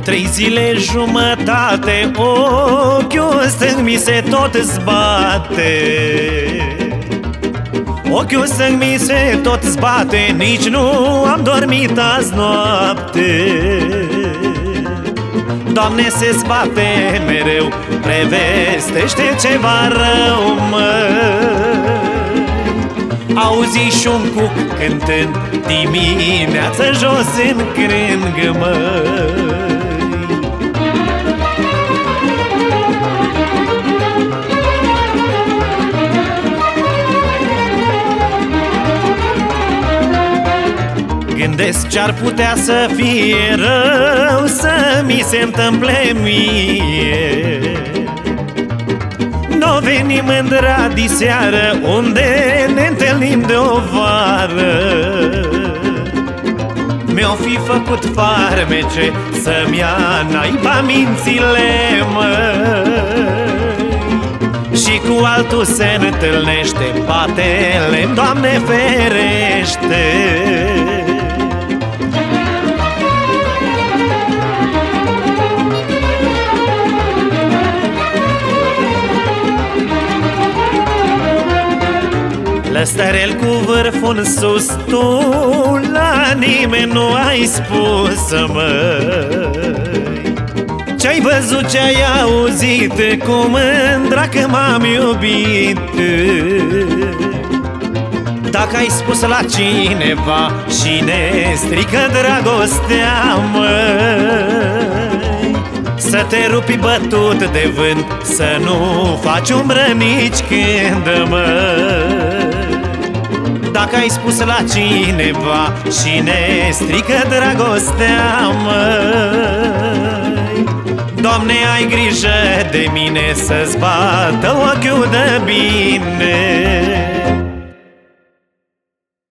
trei zile jumătate Ochiul stâng mi se tot zbate. Ochiul stâng mi se tot zbate Nici nu am dormit azi noapte. Doamne, se zbate mereu Prevestește ceva rău, măi Auzi și un cuc cântând Dimineață jos în crângă, măi Gândesc ce-ar putea să fie rău Să mi se întâmple mie. Nu venim în diseară Unde ne întâlnim de o vară. Mi-o fi făcut farmece Să-mi ia naiba mințile, mă. Și cu altul se întâlnește Batele, Doamne ferește Lăstărel cu vârful în sus Tu la nimeni nu ai spus, măi. Ce-ai văzut, ce-ai auzit Cu mândra că m-am iubit. Dacă ai spus la cineva Și ne strică dragostea, măi Să te rupi bătut de vânt Să nu faci umbră nici când, măi dacă ai spus la cineva și ne strică dragostea, măi. Doamne, ai grijă de mine să-ți bată ochiul de bine